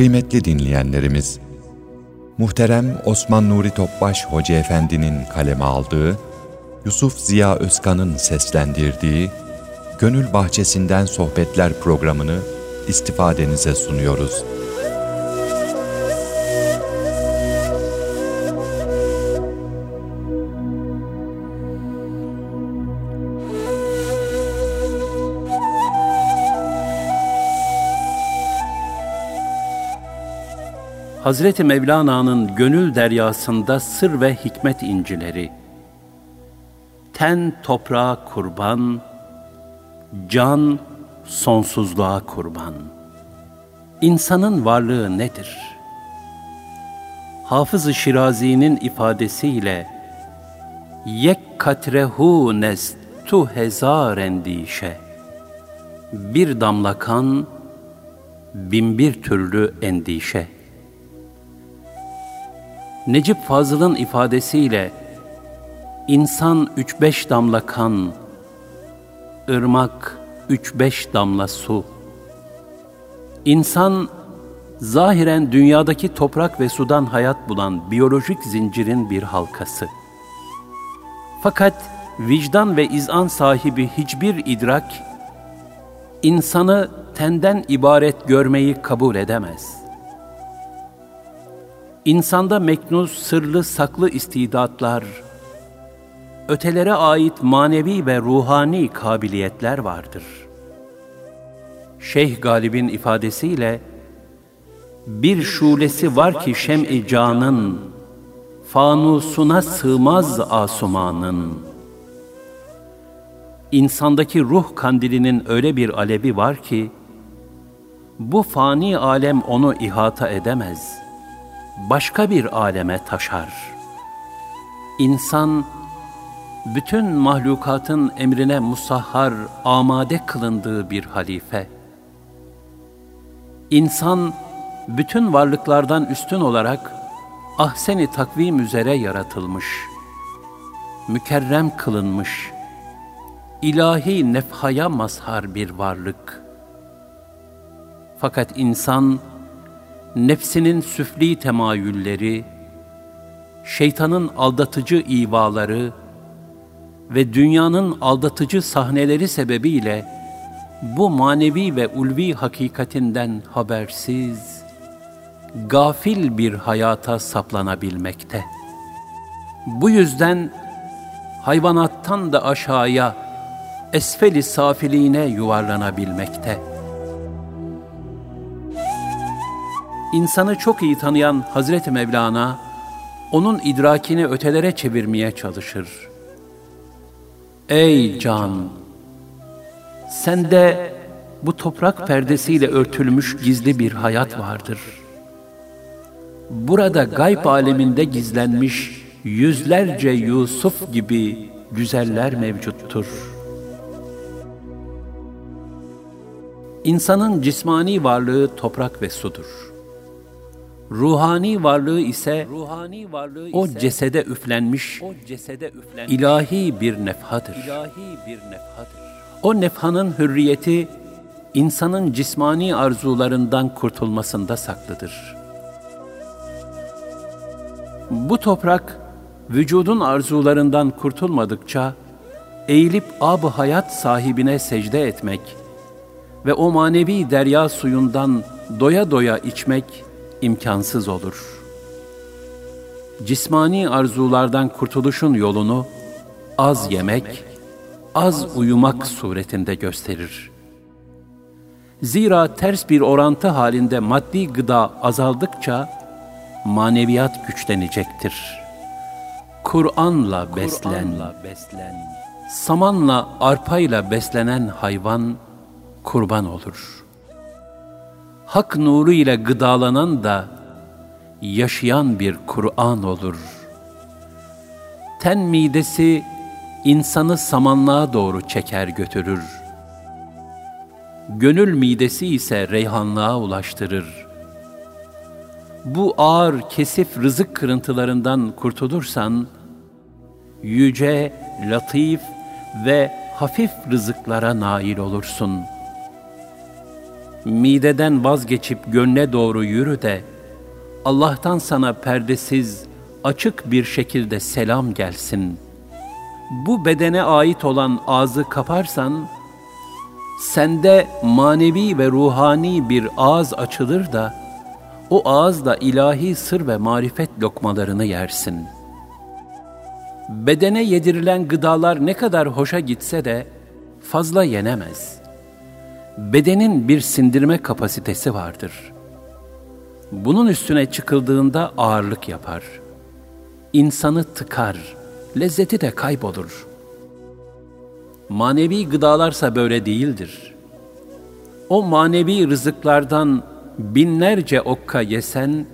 Kıymetli dinleyenlerimiz, muhterem Osman Nuri Topbaş Hoca Efendi'nin kaleme aldığı, Yusuf Ziya Özkan'ın seslendirdiği Gönül Bahçesinden Sohbetler programını istifadenize sunuyoruz. Hazreti Mevlana'nın gönül deryasında sır ve hikmet incileri, ten toprağa kurban, can sonsuzluğa kurban. İnsanın varlığı nedir? Hafız-ı Şirazi'nin ifadesiyle, yek katrehu nest tu hezar endişe, bir damla kan, bin bir türlü endişe.'' Necip Fazıl'ın ifadesiyle insan üç beş damla kan, ırmak üç beş damla su. İnsan zahiren dünyadaki toprak ve sudan hayat bulan biyolojik zincirin bir halkası. Fakat vicdan ve izan sahibi hiçbir idrak, insanı tenden ibaret görmeyi kabul edemez.'' İnsanda meknuz, sırlı, saklı istidatlar, ötelere ait manevi ve ruhani kabiliyetler vardır. Şeyh Galib'in ifadesiyle, bir şulesi var ki şem-i canın, fanusuna sığmaz asumanın. İnsandaki ruh kandilinin öyle bir alevi var ki, bu fani alem onu ihata edemez.'' Başka bir aleme taşar. İnsan, bütün mahlukatın emrine musahhar, amade kılındığı bir halife. İnsan, bütün varlıklardan üstün olarak ahseni takvim üzere yaratılmış, mükerrem kılınmış, ilahi nefhaya mazhar bir varlık. Fakat insan, nefsinin süfli temayülleri, şeytanın aldatıcı ivaları ve dünyanın aldatıcı sahneleri sebebiyle bu manevi ve ulvi hakikatinden habersiz, gafil bir hayata saplanabilmekte. Bu yüzden hayvanattan da aşağıya, esfeli safiliğine yuvarlanabilmekte.'' İnsanı çok iyi tanıyan Hazreti Mevlana, onun idrakini ötelere çevirmeye çalışır. Ey can! Sende bu toprak perdesiyle örtülmüş gizli bir hayat vardır. Burada gayb aleminde gizlenmiş yüzlerce Yusuf gibi güzeller mevcuttur. İnsanın cismani varlığı toprak ve sudur. Ruhani varlığı ise ruhani varlığı o ise, cesede üflenmiş o cesede üflenmiş ilahi bir nefhadır. İlahi bir nefhadır. O nefhanın hürriyeti insanın cismani arzularından kurtulmasında saklıdır. Bu toprak vücudun arzularından kurtulmadıkça eğilip ab hayat sahibine secde etmek ve o manevi derya suyundan doya doya içmek imkansız olur. Cismani arzulardan kurtuluşun yolunu az yemek, az uyumak suretinde gösterir. Zira ters bir orantı halinde maddi gıda azaldıkça maneviyat güçlenecektir. Kur'an'la beslen, beslen, samanla arpayla beslenen hayvan kurban olur.'' Hak nuru ile gıdalanan da yaşayan bir Kur'an olur. Ten midesi insanı samanlığa doğru çeker götürür. Gönül midesi ise reyhanlığa ulaştırır. Bu ağır kesif rızık kırıntılarından kurtulursan, yüce, latif ve hafif rızıklara nail olursun.'' Mideden vazgeçip gönle doğru yürü de, Allah'tan sana perdesiz, açık bir şekilde selam gelsin. Bu bedene ait olan ağzı kaparsan, sende manevi ve ruhani bir ağız açılır da, o ağızla ilahi sır ve marifet lokmalarını yersin. Bedene yedirilen gıdalar ne kadar hoşa gitse de fazla yenemez. Bedenin bir sindirme kapasitesi vardır. Bunun üstüne çıkıldığında ağırlık yapar. İnsanı tıkar, lezzeti de kaybolur. Manevi gıdalarsa böyle değildir. O manevi rızıklardan binlerce okka yesen,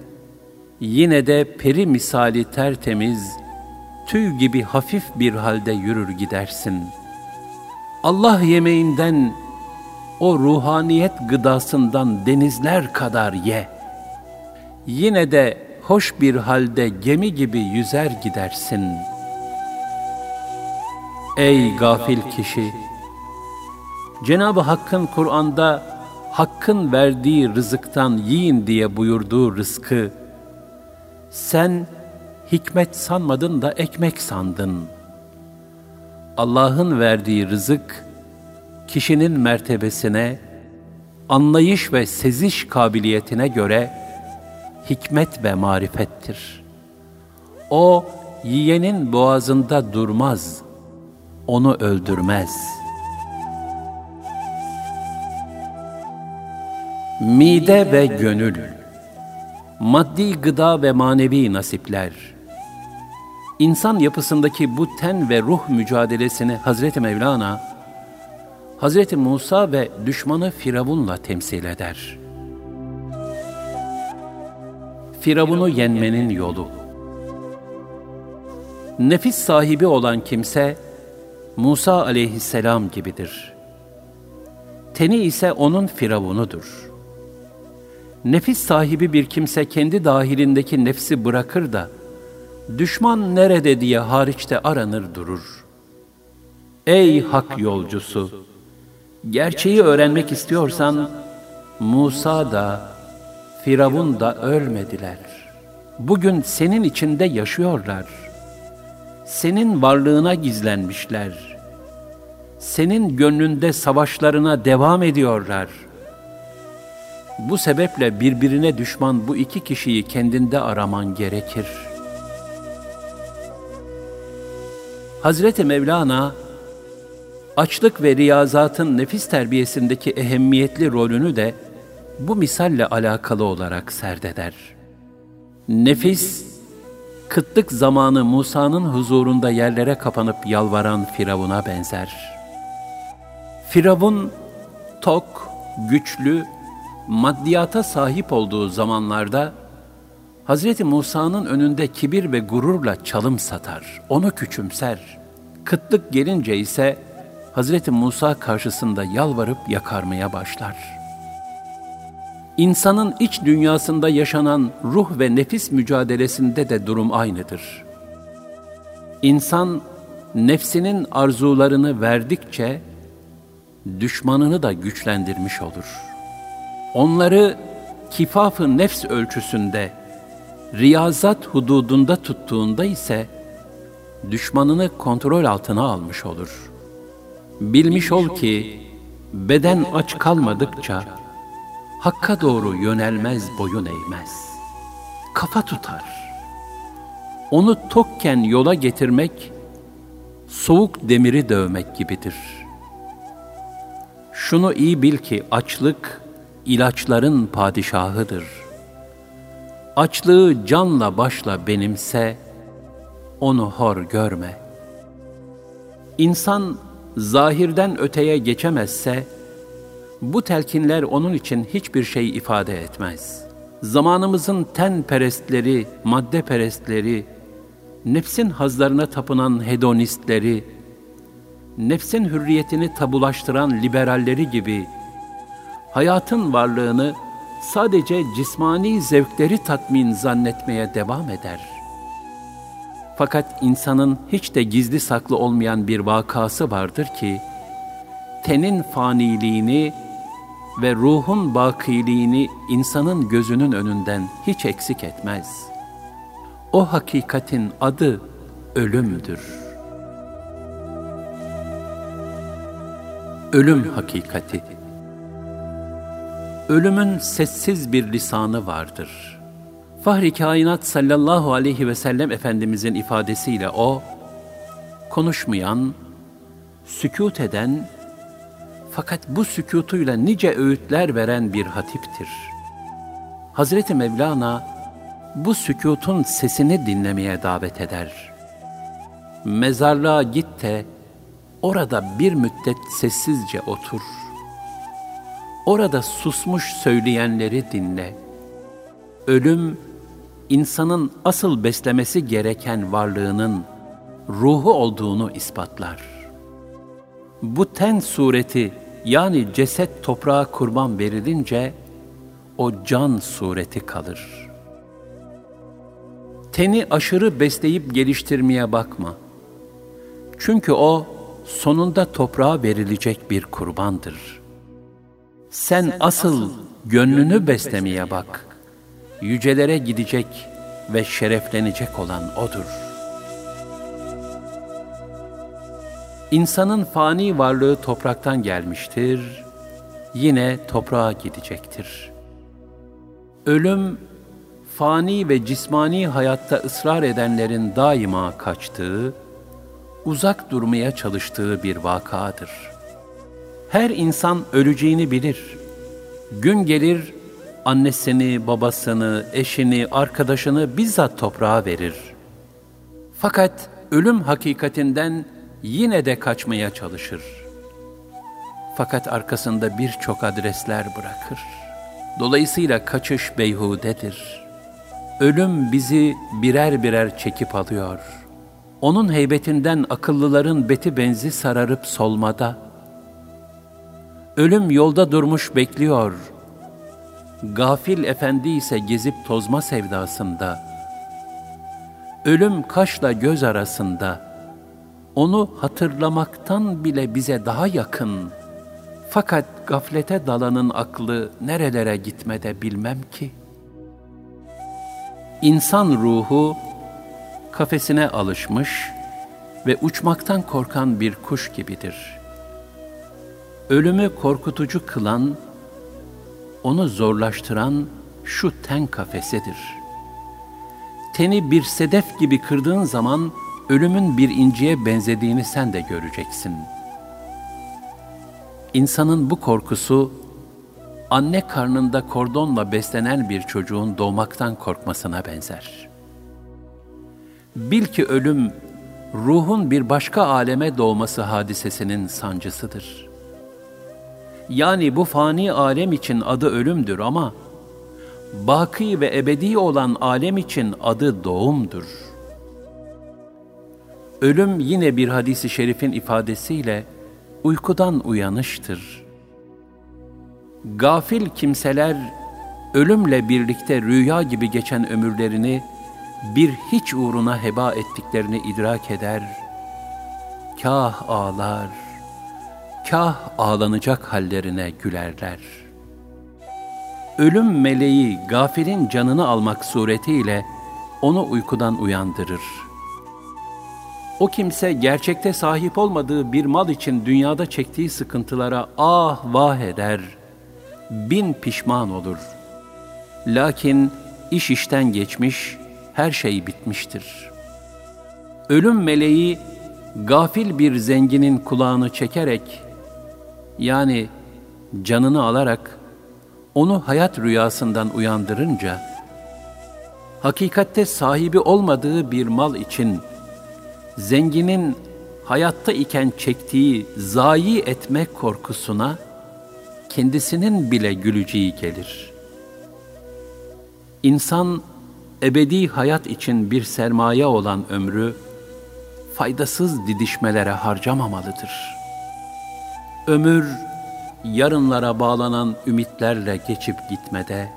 yine de peri misali tertemiz, tüy gibi hafif bir halde yürür gidersin. Allah yemeğinden, o ruhaniyet gıdasından denizler kadar ye. Yine de hoş bir halde gemi gibi yüzer gidersin. Ey gafil kişi! Cenab-ı Hakk'ın Kur'an'da Hakk'ın verdiği rızıktan yiyin diye buyurduğu rızkı, sen hikmet sanmadın da ekmek sandın. Allah'ın verdiği rızık, kişinin mertebesine, anlayış ve seziş kabiliyetine göre hikmet ve marifettir. O, yiyenin boğazında durmaz, onu öldürmez.'' Mide ve gönül Maddi gıda ve manevi nasipler İnsan yapısındaki bu ten ve ruh mücadelesini Hazreti Mevlana, Hazreti Musa ve düşmanı Firavun'la temsil eder. Firavun'u yenmenin yolu Nefis sahibi olan kimse, Musa aleyhisselam gibidir. Teni ise onun Firavun'udur.'' Nefis sahibi bir kimse kendi dahilindeki nefsi bırakır da, düşman nerede diye hariçte aranır durur. Ey hak yolcusu! Gerçeği öğrenmek istiyorsan, Musa da, Firavun da ölmediler. Bugün senin içinde yaşıyorlar. Senin varlığına gizlenmişler. Senin gönlünde savaşlarına devam ediyorlar.'' Bu sebeple birbirine düşman bu iki kişiyi kendinde araman gerekir. Hazreti Mevlana, açlık ve riyazatın nefis terbiyesindeki ehemmiyetli rolünü de bu misalle alakalı olarak serdeder. Nefis, kıtlık zamanı Musa'nın huzurunda yerlere kapanıp yalvaran Firavun'a benzer. Firavun, tok, güçlü maddiyata sahip olduğu zamanlarda Hz. Musa'nın önünde kibir ve gururla çalım satar, onu küçümser. Kıtlık gelince ise Hz. Musa karşısında yalvarıp yakarmaya başlar. İnsanın iç dünyasında yaşanan ruh ve nefis mücadelesinde de durum aynıdır. İnsan nefsinin arzularını verdikçe düşmanını da güçlendirmiş olur.'' Onları kifaf-ı nefs ölçüsünde, riyazat hududunda tuttuğunda ise düşmanını kontrol altına almış olur. Bilmiş ol ki beden aç kalmadıkça hakka doğru yönelmez boyun eğmez. Kafa tutar. Onu tokken yola getirmek soğuk demiri dövmek gibidir. Şunu iyi bil ki açlık ilaçların padişahıdır. Açlığı canla başla benimse, onu hor görme. İnsan zahirden öteye geçemezse, bu telkinler onun için hiçbir şey ifade etmez. Zamanımızın ten perestleri, madde perestleri, nefsin hazlarına tapınan hedonistleri, nefsin hürriyetini tabulaştıran liberalleri gibi hayatın varlığını sadece cismani zevkleri tatmin zannetmeye devam eder. Fakat insanın hiç de gizli saklı olmayan bir vakası vardır ki, tenin faniliğini ve ruhun bakiliğini insanın gözünün önünden hiç eksik etmez. O hakikatin adı ölümdür. Ölüm hakikati. Ölümün sessiz bir lisanı vardır. Fahri kainat sallallahu aleyhi ve sellem Efendimizin ifadesiyle o, konuşmayan, sükut eden, fakat bu sükutuyla nice öğütler veren bir hatiptir. Hazreti Mevlana bu sükutun sesini dinlemeye davet eder. Mezarlığa git de orada bir müddet sessizce otur. Orada susmuş söyleyenleri dinle. Ölüm, insanın asıl beslemesi gereken varlığının ruhu olduğunu ispatlar. Bu ten sureti yani ceset toprağa kurban verilince o can sureti kalır. Teni aşırı besleyip geliştirmeye bakma. Çünkü o sonunda toprağa verilecek bir kurbandır. Sen asıl gönlünü beslemeye bak. Yücelere gidecek ve şereflenecek olan odur.'' İnsanın fani varlığı topraktan gelmiştir, yine toprağa gidecektir. Ölüm, fani ve cismani hayatta ısrar edenlerin daima kaçtığı, uzak durmaya çalıştığı bir vakadır. Her insan öleceğini bilir. Gün gelir, annesini, babasını, eşini, arkadaşını bizzat toprağa verir. Fakat ölüm hakikatinden yine de kaçmaya çalışır. Fakat arkasında birçok adresler bırakır. Dolayısıyla kaçış beyhudedir. Ölüm bizi birer birer çekip alıyor. Onun heybetinden akıllıların beti benzi sararıp solmada. Ölüm yolda durmuş bekliyor. Gafil efendi ise gezip tozma sevdasında. Ölüm kaşla göz arasında.'' onu hatırlamaktan bile bize daha yakın. Fakat gaflete dalanın aklı nerelere gitmede bilmem ki. İnsan ruhu kafesine alışmış ve uçmaktan korkan bir kuş gibidir. Ölümü korkutucu kılan, onu zorlaştıran şu ten kafesidir. Teni bir sedef gibi kırdığın zaman, ölümün bir inciye benzediğini sen de göreceksin. İnsanın bu korkusu, anne karnında kordonla beslenen bir çocuğun doğmaktan korkmasına benzer. Bil ki ölüm, ruhun bir başka aleme doğması hadisesinin sancısıdır. Yani bu fani alem için adı ölümdür ama, baki ve ebedi olan alem için adı doğumdur.'' Ölüm yine bir hadisi şerifin ifadesiyle uykudan uyanıştır. Gafil kimseler ölümle birlikte rüya gibi geçen ömürlerini bir hiç uğruna heba ettiklerini idrak eder, kah ağlar, kah ağlanacak hallerine gülerler. Ölüm meleği gafilin canını almak suretiyle onu uykudan uyandırır.'' O kimse gerçekte sahip olmadığı bir mal için dünyada çektiği sıkıntılara ah vah eder, bin pişman olur. Lakin iş işten geçmiş, her şey bitmiştir. Ölüm meleği gafil bir zenginin kulağını çekerek, yani canını alarak onu hayat rüyasından uyandırınca, hakikatte sahibi olmadığı bir mal için zenginin hayatta iken çektiği zayi etme korkusuna kendisinin bile güleceği gelir. İnsan ebedi hayat için bir sermaye olan ömrü faydasız didişmelere harcamamalıdır. Ömür yarınlara bağlanan ümitlerle geçip gitmede,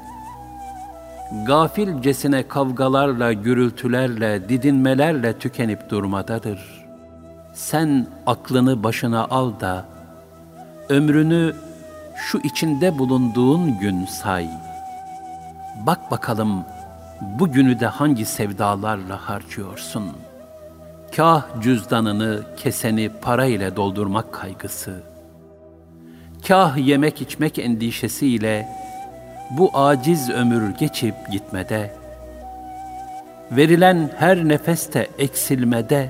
gafilcesine kavgalarla, gürültülerle, didinmelerle tükenip durmadadır. Sen aklını başına al da, ömrünü şu içinde bulunduğun gün say. Bak bakalım bu günü de hangi sevdalarla harcıyorsun? Kah cüzdanını, keseni para ile doldurmak kaygısı, kah yemek içmek endişesiyle bu aciz ömür geçip gitmede, verilen her nefeste eksilmede,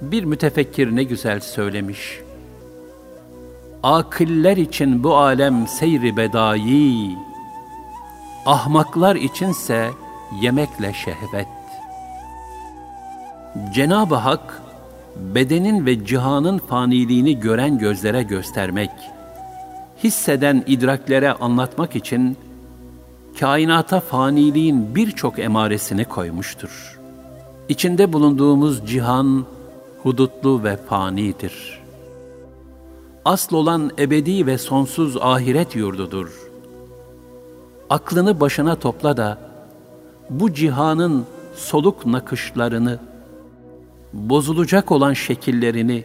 bir mütefekkir ne güzel söylemiş. Akiller için bu alem seyri bedai, ahmaklar içinse yemekle şehvet. Cenab-ı Hak, bedenin ve cihanın faniliğini gören gözlere göstermek, hisseden idraklere anlatmak için, kainata faniliğin birçok emaresini koymuştur. İçinde bulunduğumuz cihan, hudutlu ve fanidir. Asıl olan ebedi ve sonsuz ahiret yurdudur. Aklını başına topla da, bu cihanın soluk nakışlarını, bozulacak olan şekillerini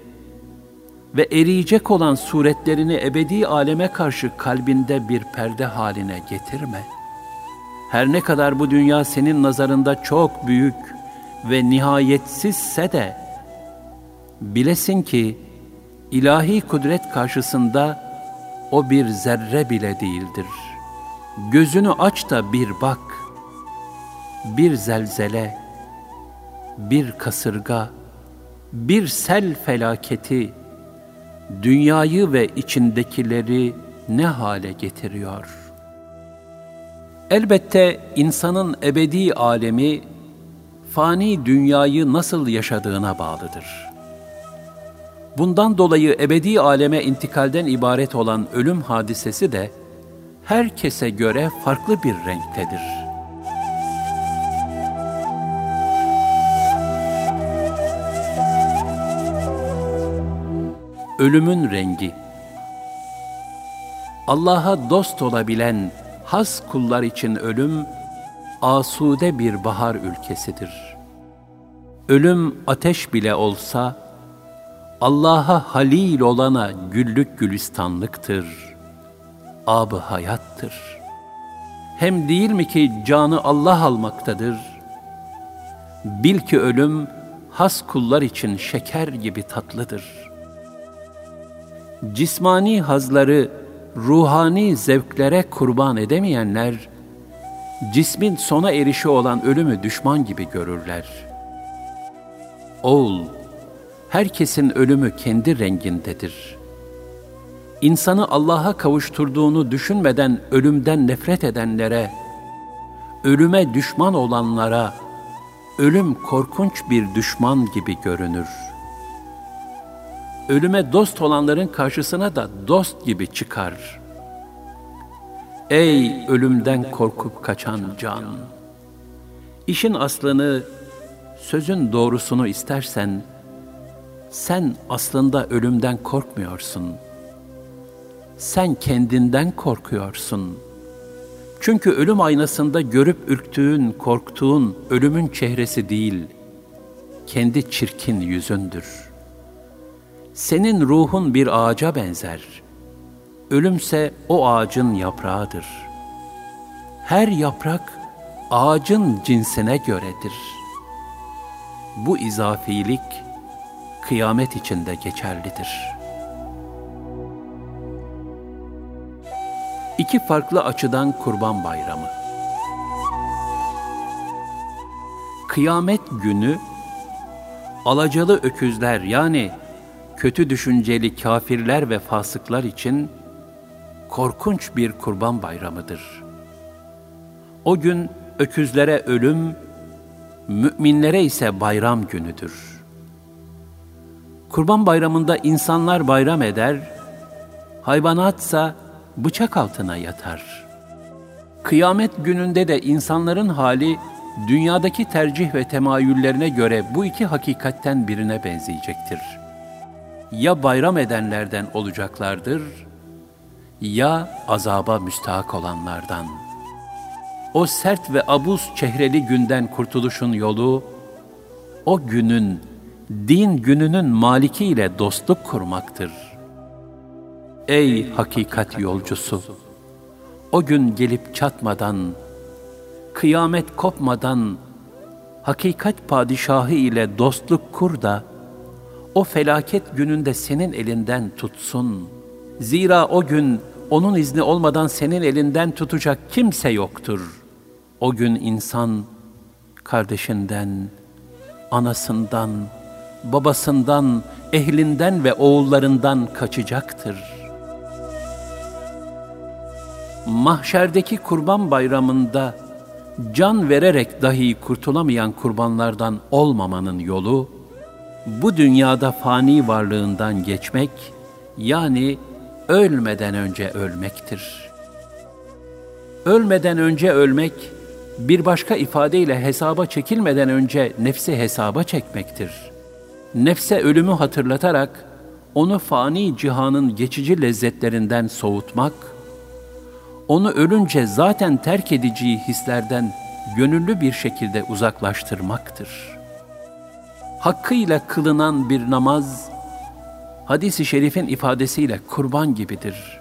ve eriyecek olan suretlerini ebedi aleme karşı kalbinde bir perde haline getirme. Her ne kadar bu dünya senin nazarında çok büyük ve nihayetsizse de, bilesin ki ilahi kudret karşısında o bir zerre bile değildir. Gözünü aç da bir bak. Bir zelzele, bir kasırga, bir sel felaketi dünyayı ve içindekileri ne hale getiriyor? Elbette insanın ebedi alemi fani dünyayı nasıl yaşadığına bağlıdır. Bundan dolayı ebedi aleme intikalden ibaret olan ölüm hadisesi de herkese göre farklı bir renktedir.'' Ölümün rengi Allah'a dost olabilen has kullar için ölüm, asude bir bahar ülkesidir. Ölüm ateş bile olsa, Allah'a halil olana güllük gülistanlıktır, abı hayattır. Hem değil mi ki canı Allah almaktadır? Bil ki ölüm, has kullar için şeker gibi tatlıdır.'' Cismani hazları ruhani zevklere kurban edemeyenler, cismin sona erişi olan ölümü düşman gibi görürler. Oğul, herkesin ölümü kendi rengindedir. İnsanı Allah'a kavuşturduğunu düşünmeden ölümden nefret edenlere, ölüme düşman olanlara, ölüm korkunç bir düşman gibi görünür.'' Ölüme dost olanların karşısına da dost gibi çıkar. Ey ölümden korkup kaçan can! İşin aslını, sözün doğrusunu istersen, sen aslında ölümden korkmuyorsun. Sen kendinden korkuyorsun. Çünkü ölüm aynasında görüp ürktüğün, korktuğun ölümün çehresi değil, kendi çirkin yüzündür.'' Senin ruhun bir ağaca benzer. Ölümse o ağacın yaprağıdır. Her yaprak ağacın cinsine göredir. Bu izafilik kıyamet içinde geçerlidir. İki farklı açıdan Kurban Bayramı. Kıyamet günü alacalı öküzler yani kötü düşünceli kafirler ve fasıklar için korkunç bir kurban bayramıdır. O gün öküzlere ölüm, müminlere ise bayram günüdür. Kurban bayramında insanlar bayram eder, hayvanatsa bıçak altına yatar. Kıyamet gününde de insanların hali dünyadaki tercih ve temayüllerine göre bu iki hakikatten birine benzeyecektir.'' Ya bayram edenlerden olacaklardır ya azaba müstahak olanlardan. O sert ve abuz çehreli günden kurtuluşun yolu, o günün, din gününün maliki ile dostluk kurmaktır. Ey hakikat yolcusu! O gün gelip çatmadan, kıyamet kopmadan, hakikat padişahı ile dostluk kur da, o felaket gününde senin elinden tutsun. Zira o gün onun izni olmadan senin elinden tutacak kimse yoktur. O gün insan kardeşinden, anasından, babasından, ehlinden ve oğullarından kaçacaktır. Mahşerdeki kurban bayramında can vererek dahi kurtulamayan kurbanlardan olmamanın yolu, bu dünyada fani varlığından geçmek, yani ölmeden önce ölmektir. Ölmeden önce ölmek, bir başka ifadeyle hesaba çekilmeden önce nefsi hesaba çekmektir. Nefse ölümü hatırlatarak, onu fani cihanın geçici lezzetlerinden soğutmak, onu ölünce zaten terk edeceği hislerden gönüllü bir şekilde uzaklaştırmaktır. Hakkıyla kılınan bir namaz, hadisi şerifin ifadesiyle kurban gibidir.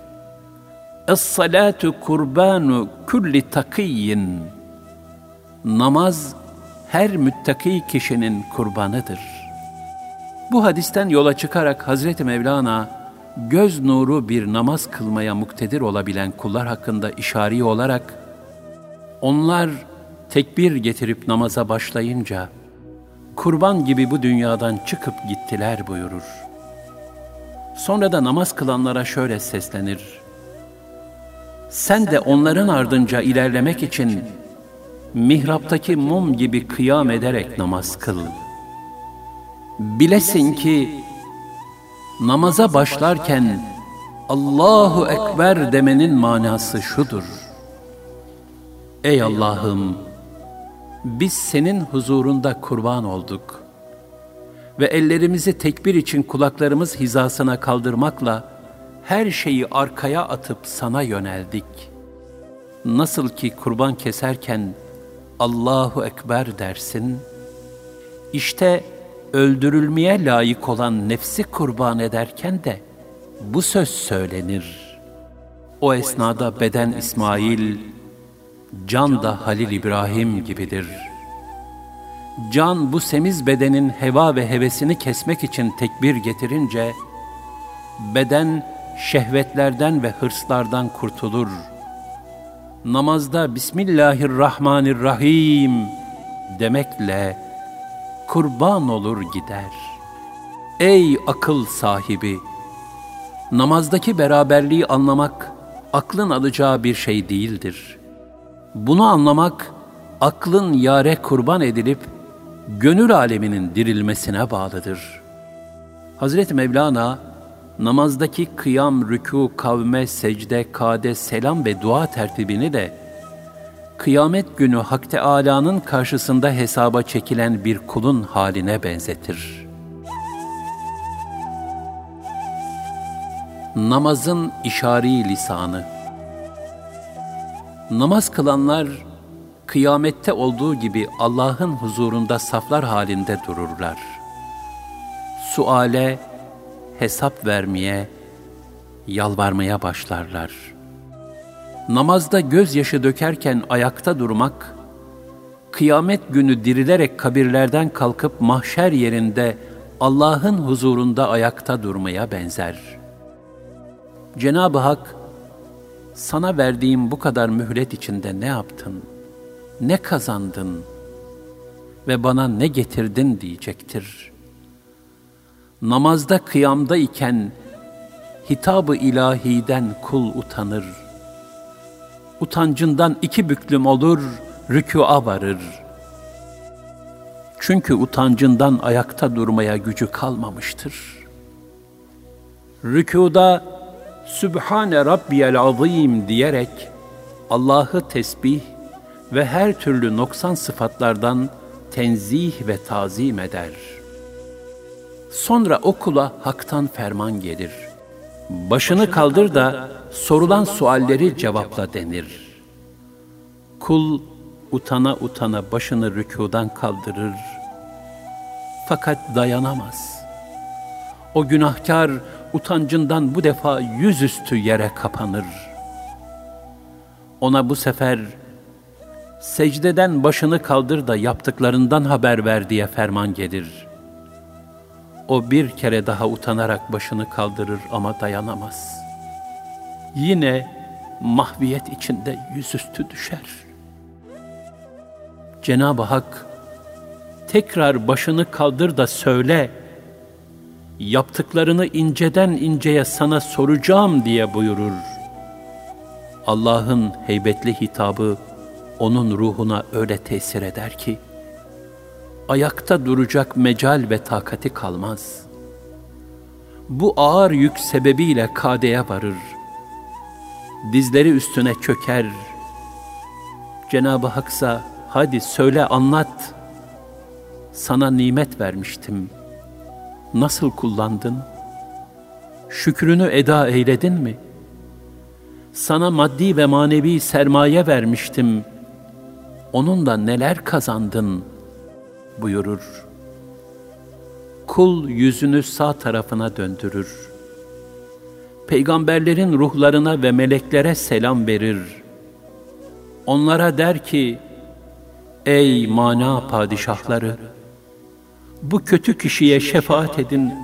Es-salatu kurbanu kulli takiyyin. Namaz her müttaki kişinin kurbanıdır. Bu hadisten yola çıkarak Hazreti Mevlana göz nuru bir namaz kılmaya muktedir olabilen kullar hakkında işari olarak onlar tekbir getirip namaza başlayınca kurban gibi bu dünyadan çıkıp gittiler buyurur. Sonra da namaz kılanlara şöyle seslenir. Sen de onların ardınca ilerlemek için mihraptaki mum gibi kıyam ederek namaz kıl. Bilesin ki namaza başlarken Allahu Ekber demenin manası şudur. Ey Allah'ım biz senin huzurunda kurban olduk ve ellerimizi tekbir için kulaklarımız hizasına kaldırmakla her şeyi arkaya atıp sana yöneldik. Nasıl ki kurban keserken Allahu Ekber dersin, işte öldürülmeye layık olan nefsi kurban ederken de bu söz söylenir. O esnada beden İsmail, can da Halil İbrahim gibidir.'' Can bu semiz bedenin heva ve hevesini kesmek için tekbir getirince, beden şehvetlerden ve hırslardan kurtulur. Namazda Bismillahirrahmanirrahim demekle kurban olur gider. Ey akıl sahibi! Namazdaki beraberliği anlamak, aklın alacağı bir şey değildir. Bunu anlamak, aklın yare kurban edilip, gönül aleminin dirilmesine bağlıdır. Hazreti Mevlana, namazdaki kıyam, rükû, kavme, secde, kade, selam ve dua tertibini de, kıyamet günü Hak Teâlâ'nın karşısında hesaba çekilen bir kulun haline benzetir. Namazın işari lisanı Namaz kılanlar, kıyamette olduğu gibi Allah'ın huzurunda saflar halinde dururlar. Suale, hesap vermeye, yalvarmaya başlarlar. Namazda gözyaşı dökerken ayakta durmak, kıyamet günü dirilerek kabirlerden kalkıp mahşer yerinde Allah'ın huzurunda ayakta durmaya benzer. Cenab-ı Hak, sana verdiğim bu kadar mühlet içinde ne yaptın?'' ne kazandın ve bana ne getirdin diyecektir. Namazda kıyamda iken hitabı ilahiden kul utanır. Utancından iki büklüm olur, rükûa varır. Çünkü utancından ayakta durmaya gücü kalmamıştır. Rükuda Sübhane Rabbiyel Azim diyerek Allah'ı tesbih ve her türlü noksan sıfatlardan tenzih ve tazim eder. Sonra o kula haktan ferman gelir. Başını kaldır da sorulan sualleri cevapla denir. Kul utana utana başını rükudan kaldırır. Fakat dayanamaz. O günahkar utancından bu defa yüzüstü yere kapanır. Ona bu sefer secdeden başını kaldır da yaptıklarından haber ver diye ferman gelir. O bir kere daha utanarak başını kaldırır ama dayanamaz. Yine mahviyet içinde yüzüstü düşer. Cenab-ı Hak tekrar başını kaldır da söyle, yaptıklarını inceden inceye sana soracağım diye buyurur. Allah'ın heybetli hitabı onun ruhuna öyle tesir eder ki, ayakta duracak mecal ve takati kalmaz. Bu ağır yük sebebiyle kadeye varır. Dizleri üstüne çöker. Cenab-ı Hak'sa hadi söyle anlat. Sana nimet vermiştim. Nasıl kullandın? Şükrünü eda eyledin mi? Sana maddi ve manevi sermaye vermiştim. Onunla neler kazandın?'' buyurur. Kul yüzünü sağ tarafına döndürür. Peygamberlerin ruhlarına ve meleklere selam verir. Onlara der ki, Ey mana padişahları! Bu kötü kişiye şefaat edin.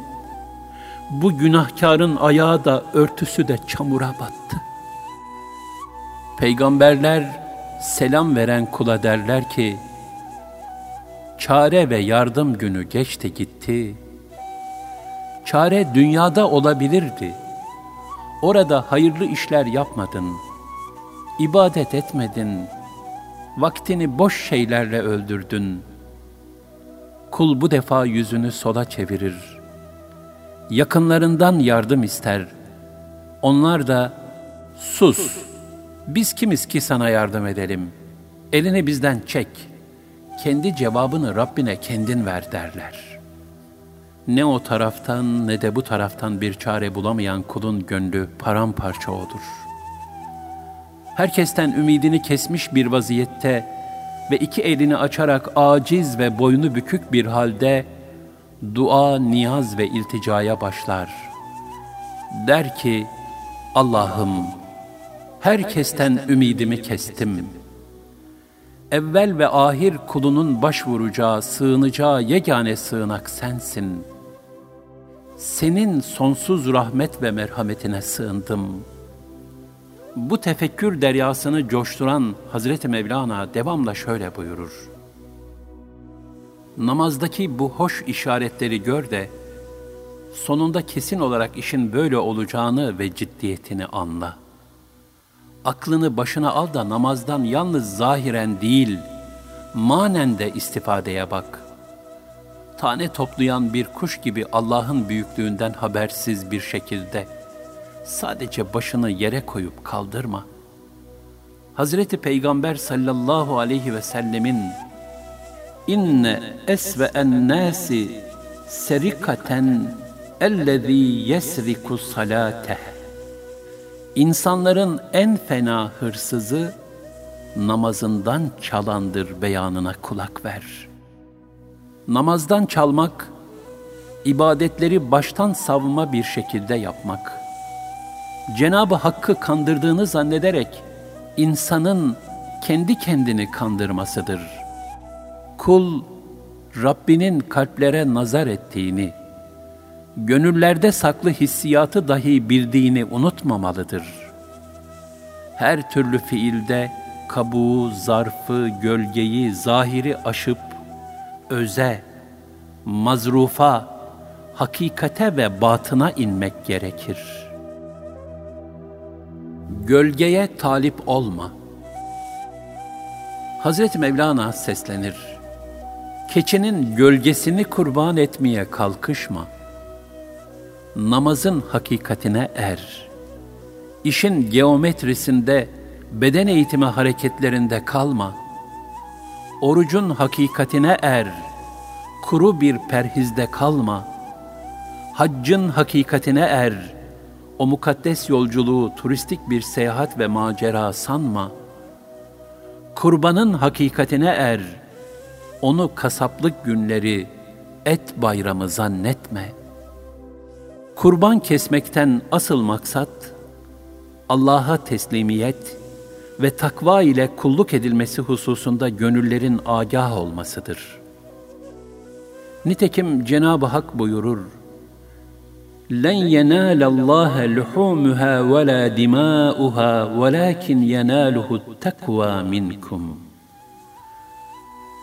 Bu günahkarın ayağı da örtüsü de çamura battı. Peygamberler selam veren kula derler ki, Çare ve yardım günü geçti gitti. Çare dünyada olabilirdi. Orada hayırlı işler yapmadın. ibadet etmedin. Vaktini boş şeylerle öldürdün. Kul bu defa yüzünü sola çevirir. Yakınlarından yardım ister. Onlar da sus. Biz kimiz ki sana yardım edelim? Elini bizden çek.'' kendi cevabını Rabbine kendin ver derler. Ne o taraftan ne de bu taraftan bir çare bulamayan kulun gönlü paramparça odur. Herkesten ümidini kesmiş bir vaziyette ve iki elini açarak aciz ve boynu bükük bir halde dua, niyaz ve ilticaya başlar. Der ki, Allah'ım, herkesten ümidimi kestim.'' evvel ve ahir kulunun başvuracağı, sığınacağı yegane sığınak sensin. Senin sonsuz rahmet ve merhametine sığındım. Bu tefekkür deryasını coşturan Hazreti Mevlana devamla şöyle buyurur. Namazdaki bu hoş işaretleri gör de, sonunda kesin olarak işin böyle olacağını ve ciddiyetini anla.'' aklını başına al da namazdan yalnız zahiren değil, manen de istifadeye bak. Tane toplayan bir kuş gibi Allah'ın büyüklüğünden habersiz bir şekilde sadece başını yere koyup kaldırma. Hazreti Peygamber sallallahu aleyhi ve sellemin inne esve en nasi serikaten ellezî yesriku salateh İnsanların en fena hırsızı namazından çalandır beyanına kulak ver. Namazdan çalmak, ibadetleri baştan savma bir şekilde yapmak. Cenab-ı Hakk'ı kandırdığını zannederek insanın kendi kendini kandırmasıdır. Kul, Rabbinin kalplere nazar ettiğini, gönüllerde saklı hissiyatı dahi bildiğini unutmamalıdır. Her türlü fiilde kabuğu, zarfı, gölgeyi, zahiri aşıp öze, mazrufa, hakikate ve batına inmek gerekir. Gölgeye talip olma. Hazreti Mevlana seslenir. Keçinin gölgesini kurban etmeye kalkışma.'' namazın hakikatine er. İşin geometrisinde, beden eğitimi hareketlerinde kalma. Orucun hakikatine er. Kuru bir perhizde kalma. Haccın hakikatine er. O mukaddes yolculuğu turistik bir seyahat ve macera sanma. Kurbanın hakikatine er. Onu kasaplık günleri, et bayramı zannetme.'' Kurban kesmekten asıl maksat, Allah'a teslimiyet ve takva ile kulluk edilmesi hususunda gönüllerin agah olmasıdır. Nitekim Cenab-ı Hak buyurur, لن ينال الله لحومها ولا دماؤها ولكن يناله التقوى منكم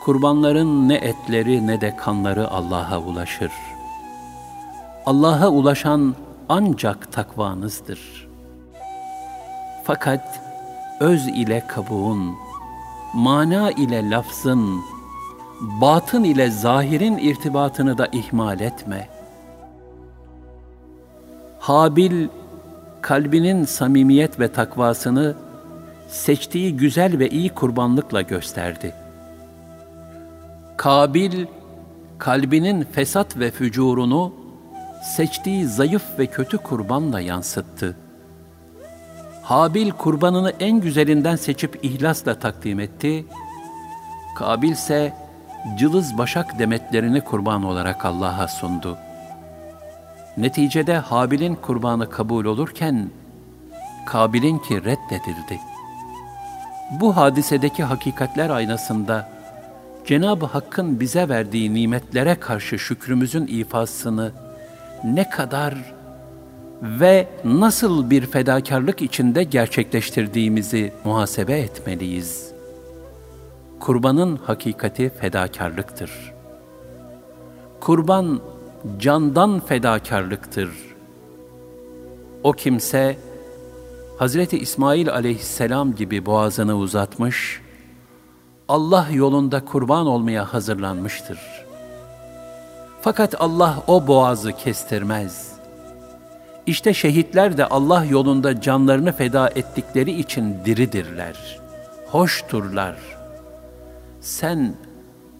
Kurbanların ne etleri ne de kanları Allah'a ulaşır. Allah'a ulaşan ancak takvanızdır. Fakat öz ile kabuğun, mana ile lafzın, batın ile zahirin irtibatını da ihmal etme. Habil, kalbinin samimiyet ve takvasını seçtiği güzel ve iyi kurbanlıkla gösterdi. Kabil, kalbinin fesat ve fücurunu seçtiği zayıf ve kötü kurbanla yansıttı. Habil kurbanını en güzelinden seçip ihlasla takdim etti. Kabil ise cılız başak demetlerini kurban olarak Allah'a sundu. Neticede Habil'in kurbanı kabul olurken Kabil'inki reddedildi. Bu hadisedeki hakikatler aynasında Cenab-ı Hakk'ın bize verdiği nimetlere karşı şükrümüzün ifasını ne kadar ve nasıl bir fedakarlık içinde gerçekleştirdiğimizi muhasebe etmeliyiz. Kurbanın hakikati fedakarlıktır. Kurban candan fedakarlıktır. O kimse Hazreti İsmail aleyhisselam gibi boğazını uzatmış, Allah yolunda kurban olmaya hazırlanmıştır. Fakat Allah o boğazı kestirmez. İşte şehitler de Allah yolunda canlarını feda ettikleri için diridirler, hoşturlar. Sen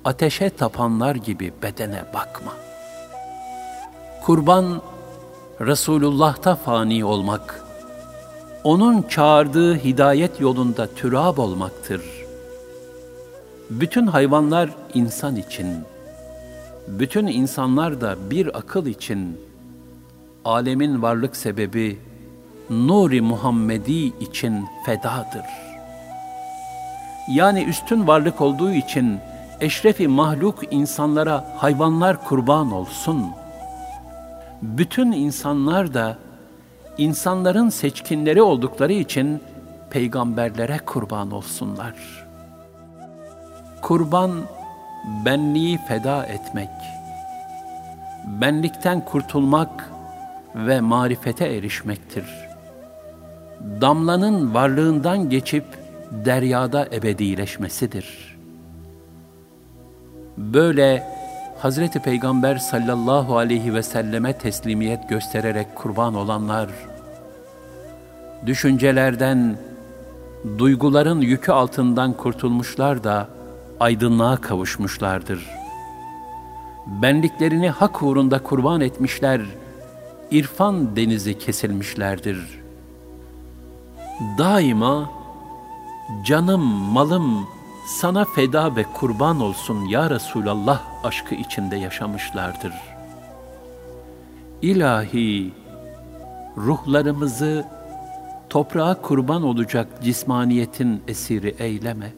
ateşe tapanlar gibi bedene bakma.'' Kurban, Resulullah'ta fani olmak, onun çağırdığı hidayet yolunda türab olmaktır. Bütün hayvanlar insan için, bütün insanlar da bir akıl için, alemin varlık sebebi Nuri Muhammedi için fedadır. Yani üstün varlık olduğu için eşrefi mahluk insanlara hayvanlar kurban olsun.'' Bütün insanlar da insanların seçkinleri oldukları için peygamberlere kurban olsunlar. Kurban benliği feda etmek, benlikten kurtulmak ve marifete erişmektir. Damlanın varlığından geçip deryada ebedileşmesidir. Böyle Hazreti Peygamber sallallahu aleyhi ve selleme teslimiyet göstererek kurban olanlar, düşüncelerden, duyguların yükü altından kurtulmuşlar da aydınlığa kavuşmuşlardır. Benliklerini hak uğrunda kurban etmişler, irfan denizi kesilmişlerdir. Daima canım, malım, sana feda ve kurban olsun ya Resulallah aşkı içinde yaşamışlardır. İlahi, ruhlarımızı toprağa kurban olacak cismaniyetin esiri eyleme.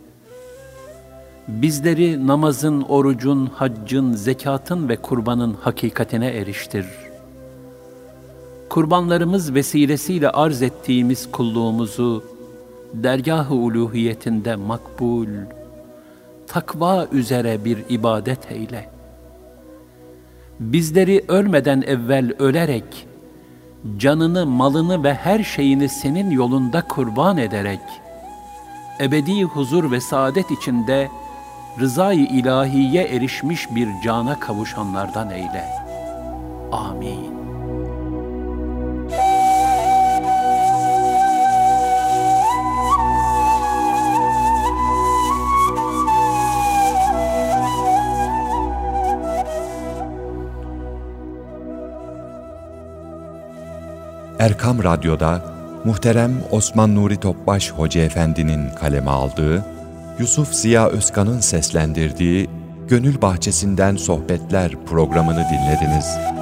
Bizleri namazın, orucun, haccın, zekatın ve kurbanın hakikatine eriştir. Kurbanlarımız vesilesiyle arz ettiğimiz kulluğumuzu dergah-ı uluhiyetinde makbul, takva üzere bir ibadet eyle. Bizleri ölmeden evvel ölerek, canını, malını ve her şeyini senin yolunda kurban ederek, ebedi huzur ve saadet içinde rızayı ilahiye erişmiş bir cana kavuşanlardan eyle. Amin. Erkam Radyo'da muhterem Osman Nuri Topbaş Hoca Efendi'nin kaleme aldığı, Yusuf Ziya Özkan'ın seslendirdiği Gönül Bahçesinden Sohbetler programını dinlediniz.